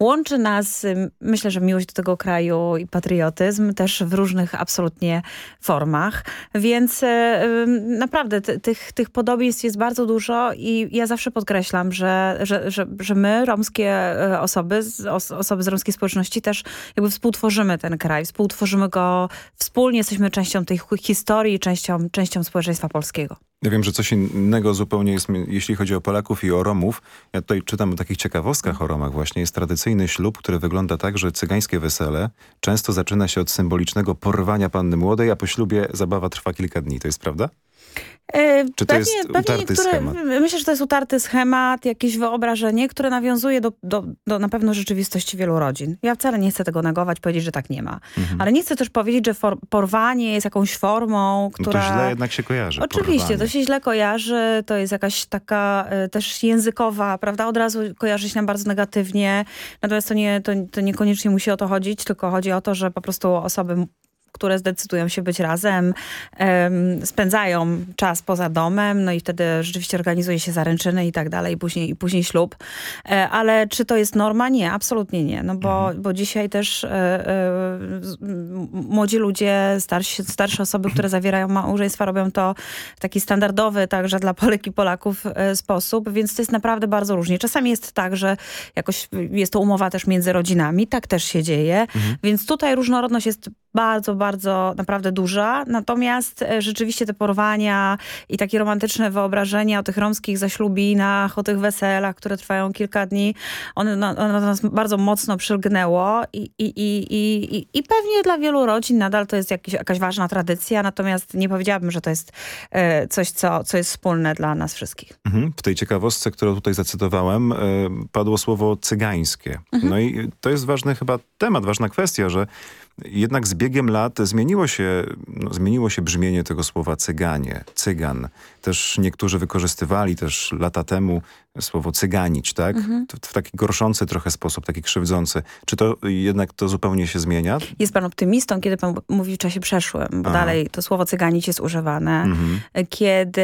Łączy nas, myślę, że miłość do tego kraju i patriotyzm też w różnych absolutnie formach. Więc e, naprawdę ty- tych, tych podobieństw jest bardzo dużo i ja zawsze podkreślam, że, że, że, że my, romskie e, osoby, os, osoby z romskiej społeczności też jakby współtworzymy ten kraj, współtworzymy go wspólnie, jesteśmy częścią tej historii, częścią, częścią społeczeństwa polskiego. Ja wiem, że coś innego zupełnie jest, jeśli chodzi o Polaków i o Romów. Ja tutaj czytam o takich ciekawostkach o Romach właśnie. Jest tradycyjny ślub, który wygląda tak, że cygańskie wesele często zaczyna się od symbolicznego porwania panny młodej, a po ślubie zabawa trwa kilka dni. To jest prawda? E, Czy to jest utarty niektóre- schemat? Myślę, że to jest utarty schemat, jakieś wyobrażenie, które nawiązuje do, do, do na pewno rzeczywistości wielu rodzin. Ja wcale nie chcę tego negować, powiedzieć, że tak nie ma. Mhm. Ale nie chcę też powiedzieć, że for, porwanie jest jakąś formą, No która... to źle jednak się kojarzy. Oczywiście, porwanie. to się źle kojarzy, to jest jakaś taka e, też językowa, prawda? Od razu kojarzy się nam bardzo negatywnie, natomiast to, nie, to, to niekoniecznie musi o to chodzić, tylko chodzi o to, że po prostu osoby które zdecydują się być razem, em, spędzają czas poza domem, no i wtedy rzeczywiście organizuje się zaręczyny i tak dalej, i później, i później ślub. E, ale czy to jest norma? Nie, absolutnie nie, no bo, bo dzisiaj też e, e, młodzi ludzie, starsi, starsze osoby, które zawierają małżeństwa, robią to w taki standardowy także dla Polek i Polaków sposób, więc to jest naprawdę bardzo różnie. Czasami jest tak, że jakoś jest to umowa też między rodzinami, tak też się dzieje, więc tutaj różnorodność jest bardzo, bardzo naprawdę duża. Natomiast e, rzeczywiście te porwania i takie romantyczne wyobrażenia o tych romskich zaślubinach, o tych weselach, które trwają kilka dni, one, one nas bardzo mocno przylgnęło i, i, i, i, i- i pewnie dla wielu rodzin nadal to jest jakiś, jakaś ważna tradycja, natomiast nie powiedziałabym, że to jest e, coś, co, co jest wspólne dla nas wszystkich. Mhm. W tej ciekawostce, którą tutaj zacytowałem, e, padło słowo cygańskie. Mhm. No i to jest ważny chyba temat, ważna kwestia, że jednak z biegiem lat zmieniło się, no, zmieniło się brzmienie tego słowa cyganie, cygan. Też niektórzy wykorzystywali też lata temu słowo cyganić, tak? Mhm. W, w taki gorszący trochę sposób, taki krzywdzący. Czy to jednak to zupełnie się zmienia? Jest pan optymistą, kiedy pan mówi w czasie przeszłym, bo Aha. dalej to słowo cyganić jest używane. Mhm. Kiedy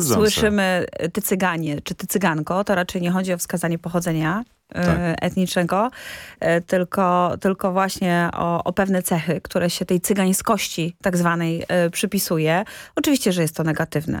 słyszymy ty cyganie, czy ty cyganko, to raczej nie chodzi o wskazanie pochodzenia e, Tak. etnicznego, e, tylko, tylko właśnie o, o pewne cechy, które się tej cygańskości tak zwanej e, przypisuje. Oczywiście, że jest to negatywne.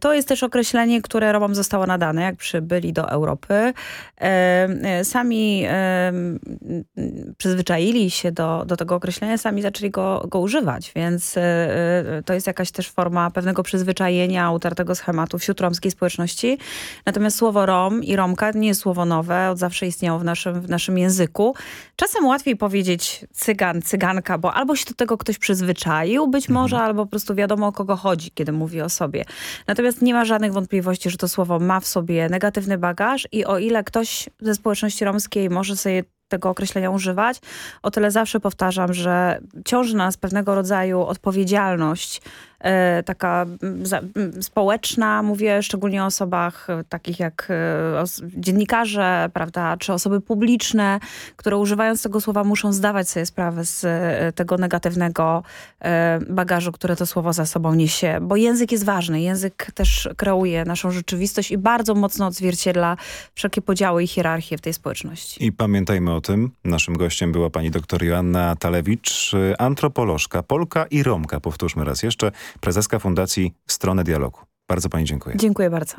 To jest też określenie, które Romom zostało nadane, jak przybyli do Europy. E, e, Sami e, przyzwyczaili się do, do tego określenia, sami zaczęli go, go używać, więc e, e, to jest jakaś też forma pewnego przyzwyczajenia, utartego schematu wśród romskiej społeczności. Natomiast słowo Rom i Romka nie jest słowo nowe, od zawsze istniało w naszym, w naszym języku. Czasem łatwiej powiedzieć cygan, cyganka, bo albo się do tego ktoś przyzwyczaił, być może, albo po prostu wiadomo o kogo chodzi, kiedy mówi o sobie. Natomiast nie ma żadnych wątpliwości, że to słowo ma w sobie negatywny bagaż i o ile ktoś ze społeczności romskiej może sobie tego określenia używać, o tyle zawsze powtarzam, że ciąży na nas pewnego rodzaju odpowiedzialność taka za, mm, społeczna, mówię szczególnie o osobach e, takich jak e, dziennikarze, prawda, czy osoby publiczne, które używając tego słowa muszą zdawać sobie sprawę z e, tego negatywnego e, bagażu, które to słowo za sobą niesie, bo język jest ważny, język też kreuje naszą rzeczywistość i bardzo mocno odzwierciedla wszelkie podziały i hierarchie w tej społeczności. I pamiętajmy o tym, naszym gościem była pani doktor Joanna Talewicz, antropolożka, Polka i Romka, powtórzmy raz jeszcze, prezeska Fundacji Stronę Dialogu. Bardzo pani dziękuję. Dziękuję bardzo.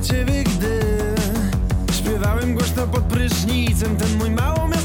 Ciebie, gdy Śpiewałem głośno pod prysznicem. Ten mój małomiasteczkowy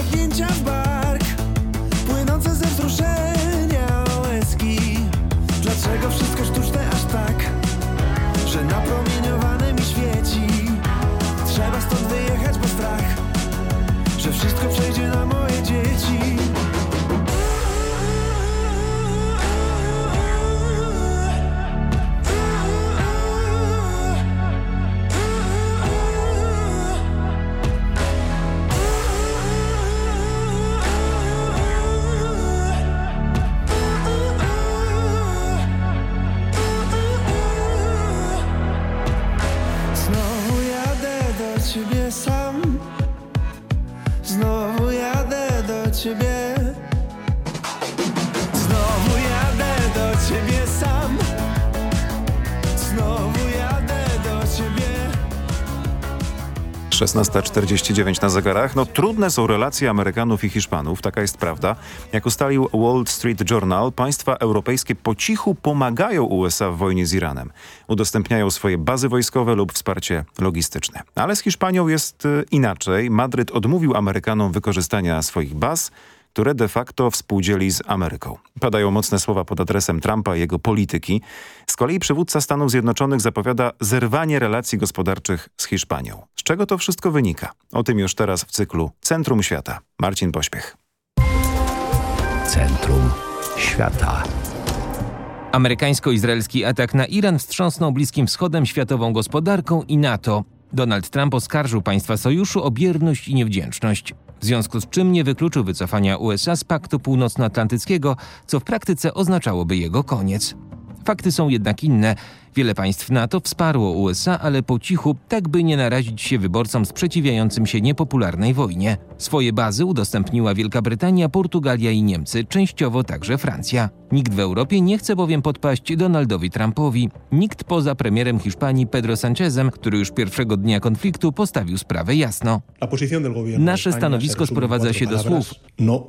Uściski i 16.49 na zegarach. No trudne są relacje Amerykanów i Hiszpanów, taka jest prawda. Jak ustalił Wall Street Journal, państwa europejskie po cichu pomagają USA w wojnie z Iranem. Udostępniają swoje bazy wojskowe lub wsparcie logistyczne. Ale z Hiszpanią jest y, inaczej. Madryt odmówił Amerykanom wykorzystania swoich baz, które de facto współdzieli z Ameryką. Padają mocne słowa pod adresem Trumpa i jego polityki. Z kolei przywódca Stanów Zjednoczonych zapowiada zerwanie relacji gospodarczych z Hiszpanią. Z czego to wszystko wynika? O tym już teraz w cyklu Centrum Świata. Marcin Pośpiech. Centrum Świata. Amerykańsko-izraelski atak na Iran wstrząsnął Bliskim Wschodem, światową gospodarką i NATO. Donald Trump oskarżył państwa sojuszu o bierność i niewdzięczność. W związku z czym nie wykluczył wycofania USA z Paktu Północnoatlantyckiego, co w praktyce oznaczałoby jego koniec. Fakty są jednak inne. Wiele państw NATO wsparło USA, ale po cichu, tak by nie narazić się wyborcom sprzeciwiającym się niepopularnej wojnie. Swoje bazy udostępniła Wielka Brytania, Portugalia i Niemcy, częściowo także Francja. Nikt w Europie nie chce bowiem podpaść Donaldowi Trumpowi. Nikt poza premierem Hiszpanii Pedro Sanchezem, który już pierwszego dnia konfliktu postawił sprawę jasno. Nasze stanowisko sprowadza się do słów no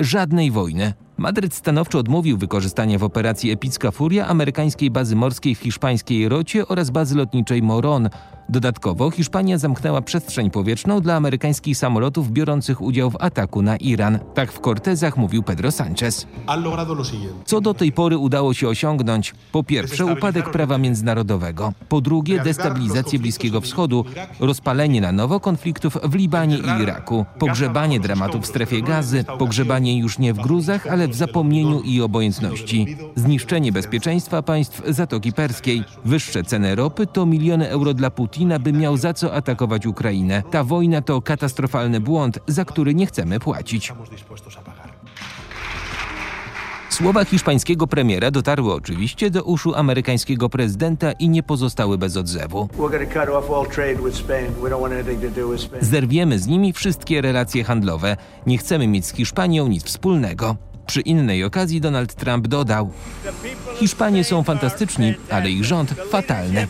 żadnej wojny. Madryt stanowczo odmówił wykorzystania w operacji Epicka Furia amerykańskiej bazy morskiej w hiszpańskiej Rocie oraz bazy lotniczej Moron. Dodatkowo Hiszpania zamknęła przestrzeń powietrzną dla amerykańskich samolotów biorących udział w ataku na Iran. Tak w Cortezach mówił Pedro Sánchez. Siguiente. Co do tej pory udało się osiągnąć? Po pierwsze, upadek prawa międzynarodowego. Po drugie, destabilizację Bliskiego Wschodu, rozpalenie na nowo konfliktów w Libanie i Iraku, pogrzebanie dramatów w strefie gazy, pogrzebanie już nie w gruzach, ale w zapomnieniu i obojętności, zniszczenie bezpieczeństwa państw Zatoki Perskiej, wyższe ceny ropy to miliony euro dla Putina, by miał za co atakować Ukrainę. Ta wojna to katastrofalny błąd, za który nie chcemy płacić. Słowa hiszpańskiego premiera dotarły oczywiście do uszu amerykańskiego prezydenta i nie pozostały bez odzewu. Zerwiemy z nimi wszystkie relacje handlowe. Nie chcemy mieć z Hiszpanią nic wspólnego. Przy innej okazji Donald Trump dodał: Hiszpanie są fantastyczni, ale ich rząd fatalny.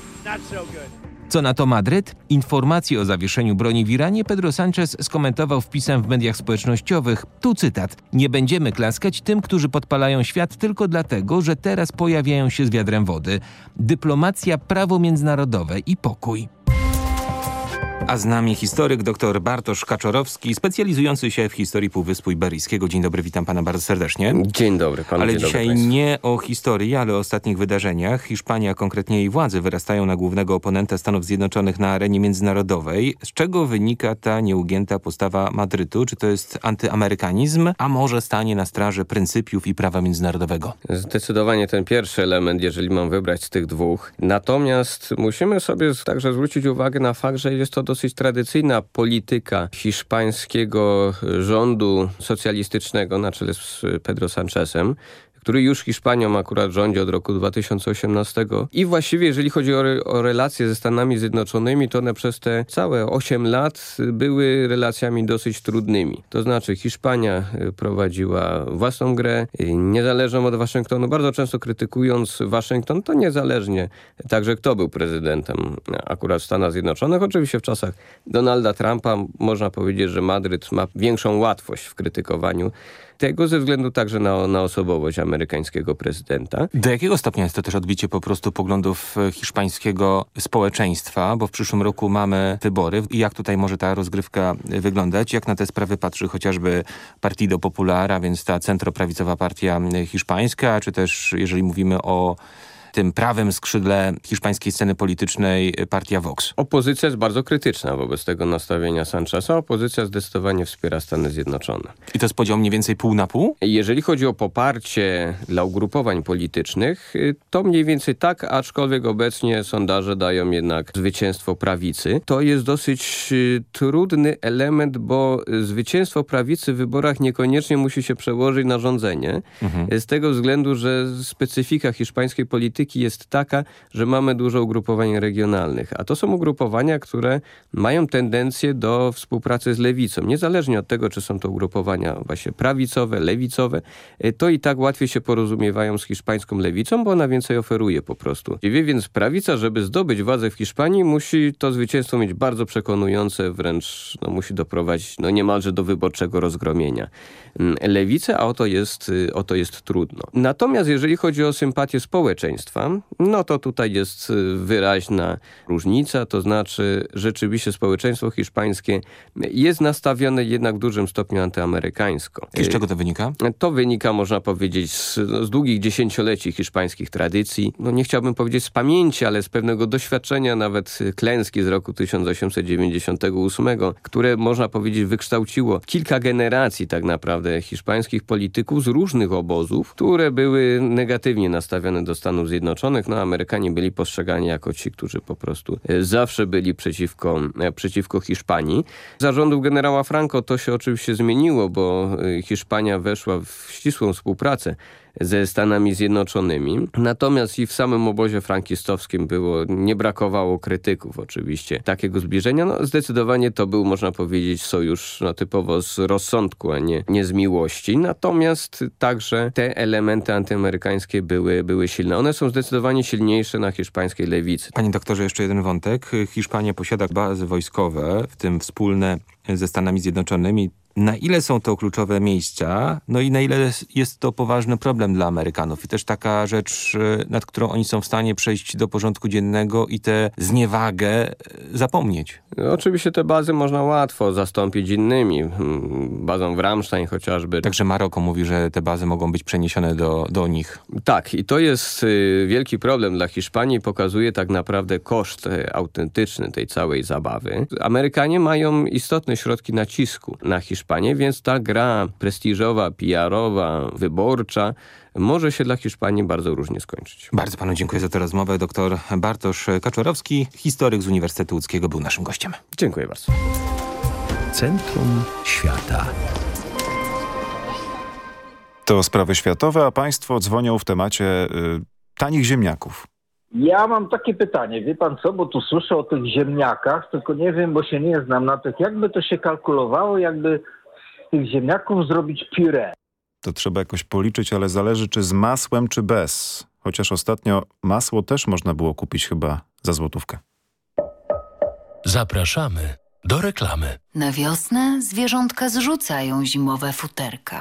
Co na to Madryt? Informacje o zawieszeniu broni w Iranie Pedro Sánchez skomentował wpisem w mediach społecznościowych. Tu cytat. Nie będziemy klaskać tym, którzy podpalają świat tylko dlatego, że teraz pojawiają się z wiadrem wody. Dyplomacja, prawo międzynarodowe i pokój. A z nami historyk dr Bartosz Kaczorowski, specjalizujący się w historii Półwyspu Iberyjskiego. Dzień dobry, witam pana bardzo serdecznie. Dzień dobry panu. Ale dzień dzisiaj dobry nie o historii, ale o ostatnich wydarzeniach. Hiszpania, konkretnie jej władze, wyrastają na głównego oponenta Stanów Zjednoczonych na arenie międzynarodowej. Z czego wynika ta nieugięta postawa Madrytu? Czy to jest antyamerykanizm, a może stanie na straży pryncypiów i prawa międzynarodowego? Zdecydowanie ten pierwszy element, jeżeli mam wybrać z tych dwóch. Natomiast musimy sobie także zwrócić uwagę na fakt, że jest to dosyć tradycyjna polityka hiszpańskiego rządu socjalistycznego na czele z Pedro Sanchezem który już Hiszpanią akurat rządzi od roku 2018. I właściwie, jeżeli chodzi o, re, o relacje ze Stanami Zjednoczonymi, to one przez te całe 8 lat były relacjami dosyć trudnymi. To znaczy Hiszpania y, prowadziła własną grę, y, niezależną od Waszyngtonu, bardzo często krytykując Waszyngton, to niezależnie także kto był prezydentem akurat w Stanach Zjednoczonych. Oczywiście w czasach Donalda Trumpa można powiedzieć, że Madryt ma większą łatwość w krytykowaniu tego ze względu także na, na osobowość amerykańskiego prezydenta. Do jakiego stopnia jest to też odbicie po prostu poglądów e, hiszpańskiego społeczeństwa, bo w przyszłym roku mamy wybory i jak tutaj może ta rozgrywka wyglądać? Jak na te sprawy patrzy chociażby Partido Popular, a więc ta centroprawicowa partia hiszpańska, czy też jeżeli mówimy o tym prawym skrzydle hiszpańskiej sceny politycznej partia Vox. Opozycja jest bardzo krytyczna wobec tego nastawienia Sancheza. Opozycja zdecydowanie wspiera Stany Zjednoczone. I to jest podział mniej więcej pół na pół? Jeżeli chodzi o poparcie dla ugrupowań politycznych, y, to mniej więcej tak, aczkolwiek obecnie sondaże dają jednak zwycięstwo prawicy. To jest dosyć y, trudny element, bo zwycięstwo prawicy w wyborach niekoniecznie musi się przełożyć na rządzenie. Mhm. Z tego względu, że specyfika hiszpańskiej polityki jest taka, że mamy dużo ugrupowań regionalnych, a to są ugrupowania, które mają tendencję do współpracy z lewicą. Niezależnie od tego, czy są to ugrupowania właśnie prawicowe, lewicowe, y, to i tak łatwiej się porozumiewają z hiszpańską lewicą, bo ona więcej oferuje po prostu. Wie więc prawica, żeby zdobyć władzę w Hiszpanii, musi to zwycięstwo mieć bardzo przekonujące, wręcz no, musi doprowadzić no, niemalże do wyborczego rozgromienia mm, lewicę, a oto jest, y, oto jest trudno. Natomiast jeżeli chodzi o sympatię społeczeństwa, no to tutaj jest y, wyraźna różnica, to znaczy rzeczywiście społeczeństwo hiszpańskie jest nastawione jednak w dużym stopniu antyamerykańsko. I z czego to wynika? To wynika, można powiedzieć, z, no, z długich dziesięcioleci hiszpańskich tradycji. No nie chciałbym powiedzieć z pamięci, ale z pewnego doświadczenia nawet klęski z roku 1898, które można powiedzieć wykształciło kilka generacji tak naprawdę hiszpańskich polityków z różnych obozów, które były negatywnie nastawione do Stanów Zjednoczonych Zjednoczonych, no Amerykanie byli postrzegani jako ci, którzy po prostu e, zawsze byli przeciwko, e, przeciwko Hiszpanii. Za rządów generała Franco to się oczywiście zmieniło, bo e, Hiszpania weszła w ścisłą współpracę ze Stanami Zjednoczonymi. Natomiast i w samym obozie frankistowskim było, nie brakowało krytyków oczywiście takiego zbliżenia. No zdecydowanie to był, można powiedzieć, sojusz no, typowo z rozsądku, a nie, nie z miłości. Natomiast także te elementy antyamerykańskie były, były silne. One są zdecydowanie silniejsze na hiszpańskiej lewicy. Panie doktorze, jeszcze jeden wątek. Hiszpania posiada bazy wojskowe, w tym wspólne ze Stanami Zjednoczonymi. Na ile są to kluczowe miejsca, no i na ile jest to poważny problem dla Amerykanów i też taka rzecz, y, nad którą oni są w stanie przejść do porządku dziennego i tę zniewagę y, zapomnieć. No, oczywiście te bazy można łatwo zastąpić innymi. Hmm, Bazą w Ramstein chociażby. Także Maroko mówi, że te bazy mogą być przeniesione do, do nich. Tak, i to jest y, wielki problem dla Hiszpanii. Pokazuje tak naprawdę koszt y, autentyczny tej całej zabawy. Amerykanie mają istotne środki nacisku na Hiszpanię, więc ta gra prestiżowa, PR-owa, wyborcza może się dla Hiszpanii bardzo różnie skończyć. Bardzo panu dziękuję za tę rozmowę. Doktor Bartosz Kaczorowski, historyk z Uniwersytetu Łódzkiego, był naszym gościem. Dziękuję bardzo. Centrum świata. To sprawy światowe, a państwo dzwonią w temacie y, tanich ziemniaków. Ja mam takie pytanie, wie pan co, bo tu słyszę o tych ziemniakach, tylko nie wiem, bo się nie znam na tych, jakby to się kalkulowało, jakby z tych ziemniaków zrobić puree. To trzeba jakoś policzyć, ale zależy czy z masłem, czy bez. Chociaż ostatnio masło też można było kupić chyba za złotówkę. Zapraszamy do reklamy. Na wiosnę zwierzątka zrzucają zimowe futerka.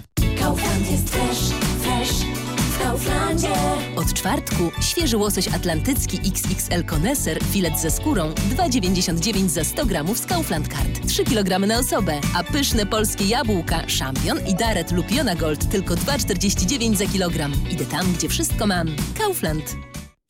Kaufland jest fresh, fresh w Kauflandzie. Od czwartku świeży łosoś atlantycki XXL Koneser, filet ze skórą 2,99 za 100 gramów z Kaufland Card. 3 kg na osobę, a pyszne polskie jabłka, szampion i daret lub Jona Gold tylko 2,49 za kilogram. Idę tam, gdzie wszystko mam. Kaufland.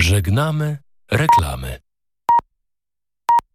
Żegnamy reklamy.